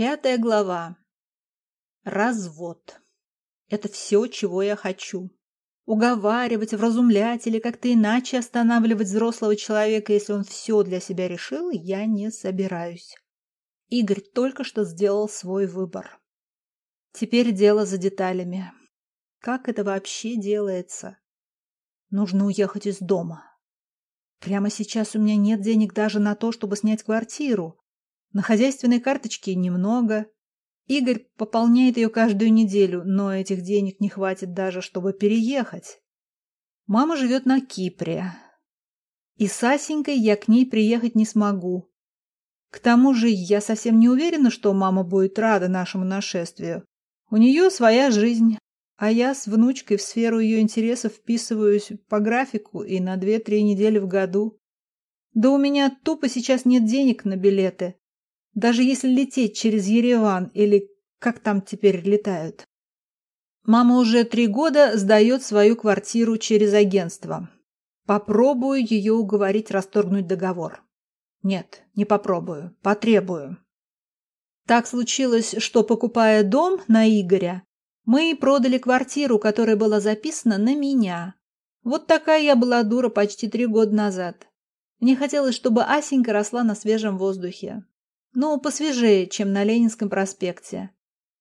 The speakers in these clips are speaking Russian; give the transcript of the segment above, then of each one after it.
Пятая глава. Развод. Это все, чего я хочу. Уговаривать, вразумлять или как-то иначе останавливать взрослого человека, если он все для себя решил, я не собираюсь. Игорь только что сделал свой выбор. Теперь дело за деталями. Как это вообще делается? Нужно уехать из дома. Прямо сейчас у меня нет денег даже на то, чтобы снять квартиру. На хозяйственной карточке немного. Игорь пополняет ее каждую неделю, но этих денег не хватит даже, чтобы переехать. Мама живет на Кипре. И с Асенькой я к ней приехать не смогу. К тому же я совсем не уверена, что мама будет рада нашему нашествию. У нее своя жизнь, а я с внучкой в сферу ее интересов вписываюсь по графику и на две-три недели в году. Да у меня тупо сейчас нет денег на билеты. Даже если лететь через Ереван или как там теперь летают. Мама уже три года сдает свою квартиру через агентство. Попробую ее уговорить расторгнуть договор. Нет, не попробую, потребую. Так случилось, что, покупая дом на Игоря, мы продали квартиру, которая была записана на меня. Вот такая я была дура почти три года назад. Мне хотелось, чтобы Асенька росла на свежем воздухе. Ну, посвежее, чем на Ленинском проспекте.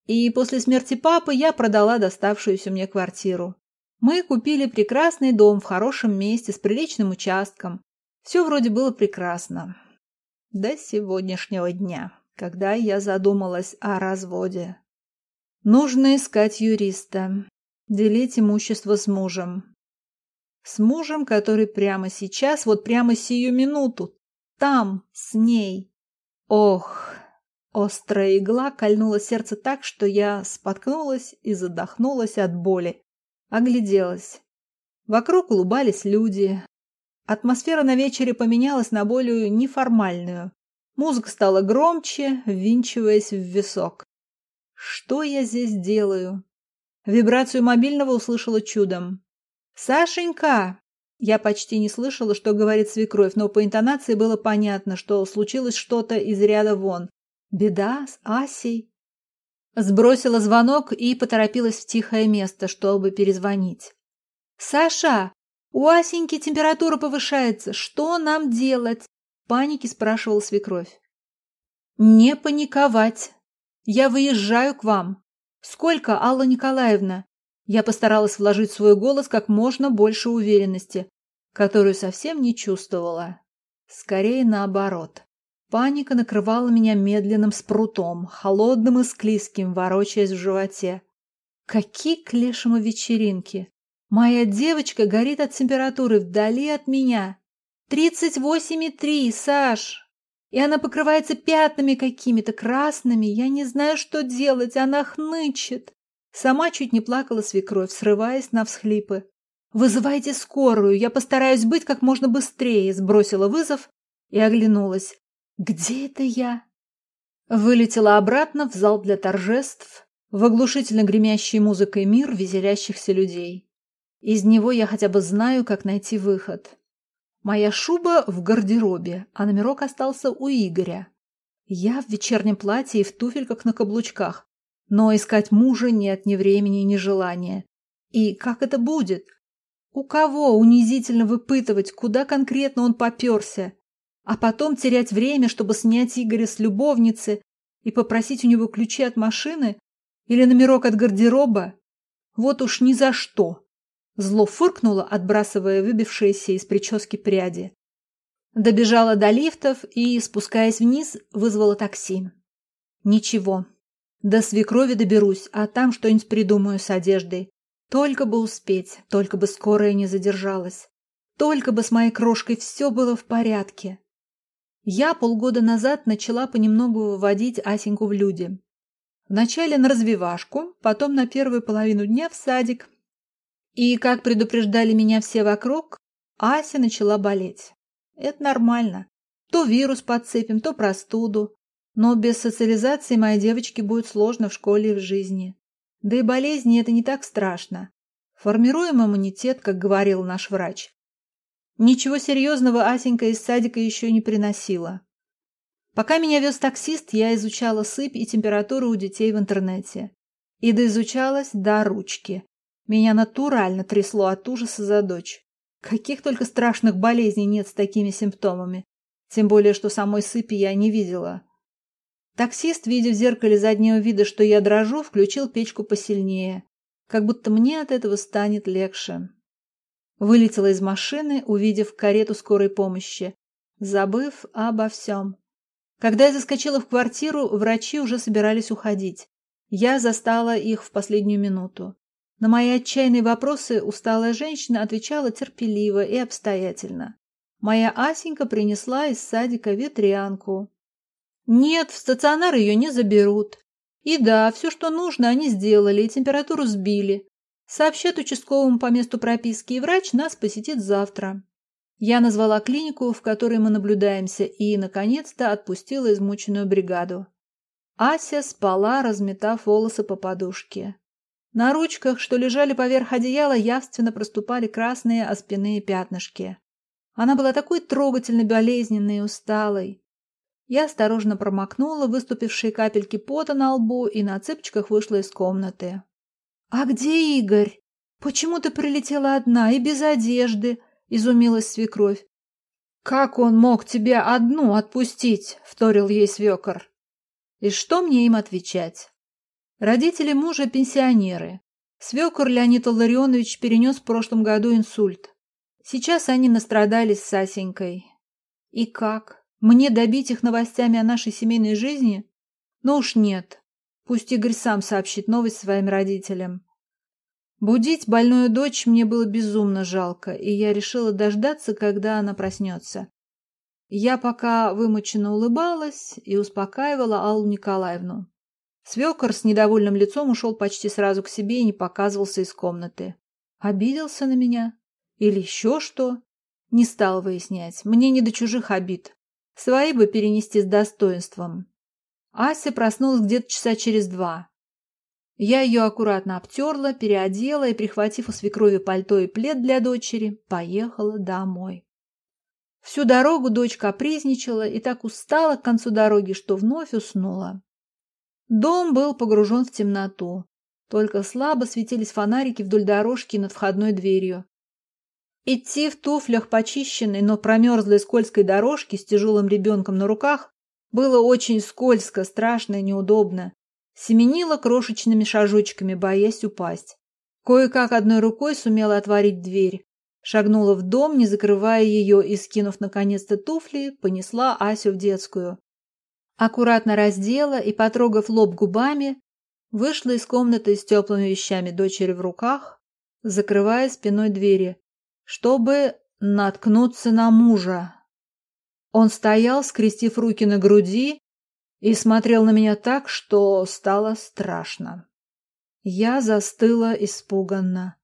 И после смерти папы я продала доставшуюся мне квартиру. Мы купили прекрасный дом в хорошем месте с приличным участком. Все вроде было прекрасно. До сегодняшнего дня, когда я задумалась о разводе. Нужно искать юриста, делить имущество с мужем. С мужем, который прямо сейчас, вот прямо сию минуту, там, с ней, Ох, острая игла кольнула сердце так, что я споткнулась и задохнулась от боли. Огляделась. Вокруг улыбались люди. Атмосфера на вечере поменялась на более неформальную. Музыка стала громче, ввинчиваясь в висок. Что я здесь делаю? Вибрацию мобильного услышала чудом. «Сашенька!» Я почти не слышала, что говорит свекровь, но по интонации было понятно, что случилось что-то из ряда вон. Беда с Асей. Сбросила звонок и поторопилась в тихое место, чтобы перезвонить. «Саша, у Асеньки температура повышается. Что нам делать?» В панике спрашивала свекровь. «Не паниковать. Я выезжаю к вам. Сколько, Алла Николаевна?» Я постаралась вложить в свой голос как можно больше уверенности, которую совсем не чувствовала. Скорее наоборот. Паника накрывала меня медленным спрутом, холодным и склизким, ворочаясь в животе. Какие к вечеринки! Моя девочка горит от температуры вдали от меня. Тридцать восемь и три, Саш! И она покрывается пятнами какими-то красными. Я не знаю, что делать, она хнычет. Сама чуть не плакала свекровь, срываясь на всхлипы. «Вызывайте скорую, я постараюсь быть как можно быстрее», сбросила вызов и оглянулась. «Где это я?» Вылетела обратно в зал для торжеств, в оглушительно гремящий музыкой мир веселящихся людей. Из него я хотя бы знаю, как найти выход. Моя шуба в гардеробе, а номерок остался у Игоря. Я в вечернем платье и в туфельках на каблучках. Но искать мужа нет ни времени, ни желания. И как это будет? У кого унизительно выпытывать, куда конкретно он поперся? А потом терять время, чтобы снять Игоря с любовницы и попросить у него ключи от машины или номерок от гардероба? Вот уж ни за что. Зло фыркнуло, отбрасывая выбившиеся из прически пряди. Добежала до лифтов и, спускаясь вниз, вызвала такси. Ничего, до свекрови доберусь, а там что-нибудь придумаю с одеждой. Только бы успеть, только бы скорая не задержалась. Только бы с моей крошкой все было в порядке. Я полгода назад начала понемногу выводить Асеньку в люди. Вначале на развивашку, потом на первую половину дня в садик. И, как предупреждали меня все вокруг, Ася начала болеть. Это нормально. То вирус подцепим, то простуду. Но без социализации моей девочке будет сложно в школе и в жизни. Да и болезни это не так страшно. Формируем иммунитет, как говорил наш врач. Ничего серьезного Асенька из садика еще не приносила. Пока меня вез таксист, я изучала сыпь и температуру у детей в интернете. И доизучалась до ручки. Меня натурально трясло от ужаса за дочь. Каких только страшных болезней нет с такими симптомами. Тем более, что самой сыпи я не видела. Таксист, видя в зеркале заднего вида, что я дрожу, включил печку посильнее. Как будто мне от этого станет легче. Вылетела из машины, увидев карету скорой помощи, забыв обо всем. Когда я заскочила в квартиру, врачи уже собирались уходить. Я застала их в последнюю минуту. На мои отчаянные вопросы усталая женщина отвечала терпеливо и обстоятельно. Моя Асенька принесла из садика ветрянку. Нет, в стационар ее не заберут. И да, все, что нужно, они сделали, и температуру сбили. Сообщат участковому по месту прописки, и врач нас посетит завтра. Я назвала клинику, в которой мы наблюдаемся, и, наконец-то, отпустила измученную бригаду. Ася спала, разметав волосы по подушке. На ручках, что лежали поверх одеяла, явственно проступали красные оспенные пятнышки. Она была такой трогательно болезненной и усталой. Я осторожно промокнула выступившие капельки пота на лбу и на цыпочках вышла из комнаты. «А где Игорь? Почему ты прилетела одна и без одежды?» — изумилась свекровь. «Как он мог тебя одну отпустить?» — вторил ей свекор. И что мне им отвечать? Родители мужа пенсионеры. Свекор Леонид Ларионович перенес в прошлом году инсульт. Сейчас они настрадались с Асенькой. И как? Мне добить их новостями о нашей семейной жизни? Ну уж нет. Пусть Игорь сам сообщит новость своим родителям. Будить больную дочь мне было безумно жалко, и я решила дождаться, когда она проснется. Я пока вымученно улыбалась и успокаивала Аллу Николаевну. Свекор с недовольным лицом ушел почти сразу к себе и не показывался из комнаты. Обиделся на меня? Или еще что? Не стал выяснять. Мне не до чужих обид. Свои бы перенести с достоинством. Ася проснулась где-то часа через два. Я ее аккуратно обтерла, переодела и, прихватив у свекрови пальто и плед для дочери, поехала домой. Всю дорогу дочь капризничала и так устала к концу дороги, что вновь уснула. Дом был погружен в темноту. Только слабо светились фонарики вдоль дорожки над входной дверью. Идти в туфлях почищенной, но промерзлой скользкой дорожке с тяжелым ребенком на руках было очень скользко, страшно и неудобно. Семенила крошечными шажочками, боясь упасть. Кое-как одной рукой сумела отворить дверь. Шагнула в дом, не закрывая ее, и, скинув наконец-то туфли, понесла Асю в детскую. Аккуратно раздела и, потрогав лоб губами, вышла из комнаты с теплыми вещами дочери в руках, закрывая спиной двери, чтобы наткнуться на мужа. Он стоял, скрестив руки на груди, и смотрел на меня так, что стало страшно. Я застыла испуганно.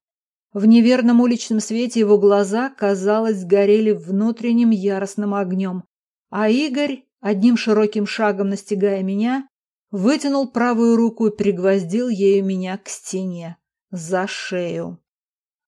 В неверном уличном свете его глаза, казалось, горели внутренним яростным огнем. А Игорь, одним широким шагом настигая меня, вытянул правую руку и пригвоздил ею меня к стене, за шею.